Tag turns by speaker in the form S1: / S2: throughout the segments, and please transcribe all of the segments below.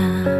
S1: 아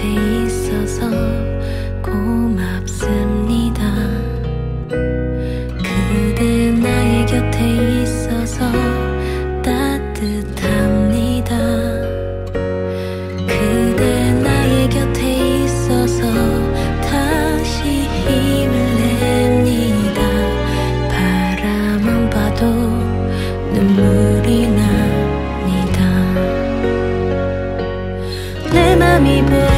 S1: 곁에 있어서 고맙습니다. 그대 나의 곁에 있어서 따뜻합니다. 그대 나의 곁에 있어서 다시 힘을 냅니다. 바라만 봐도 눈물이 납니다. 내 맘이 부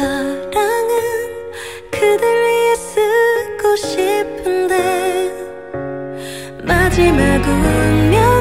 S1: 사랑은 그댈 위해 쓰고 싶은데 마지막 운명